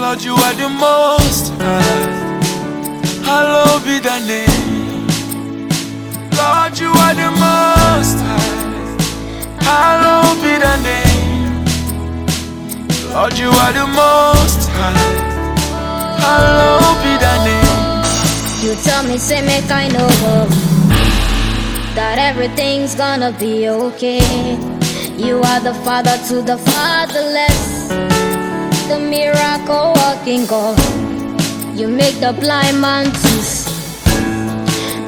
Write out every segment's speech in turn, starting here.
Lord, you are the most high. Hallowed be thy name. Lord, you are the most high. Hallowed be thy name. Lord, you are the most high. Hallowed be thy name. You tell me, say, make I know that everything's gonna be okay. You are the father to the fatherless, the miracle working God. You make the blind man to see,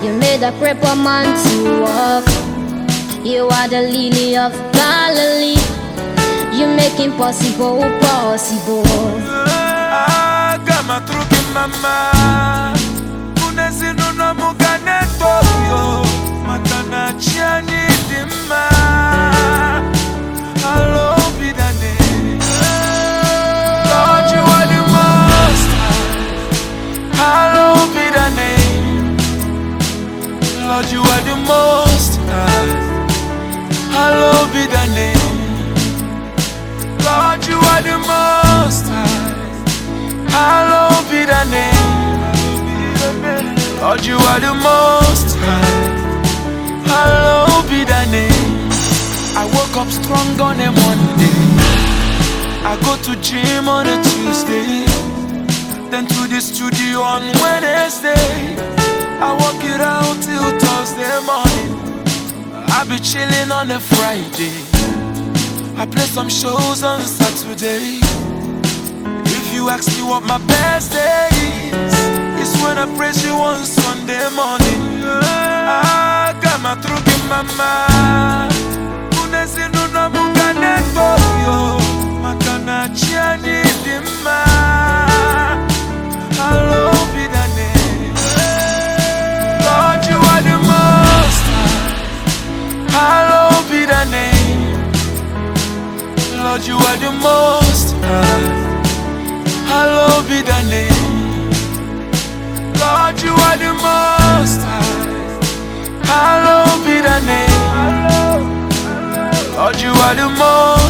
you made the crippled man to walk. You are the lily of Galilee, you make impossible possible. The most high Hello be the name Lord you are the most high Hallowed be thy name. Lord, you are the most high. Hallowed be thy name. I woke up strong on a Monday. I go to gym on a Tuesday. Then to the studio on Wednesday. I work it out till Thursday morning. I be chilling on a Friday. I play some shows on Saturday. If you ask me what my best day is, it's when I praise you on Sunday morning. I Lord, you are the most high. Hallowed be thy name. Lord, you are the most high. Hallowed be thy name. Lord, you are the most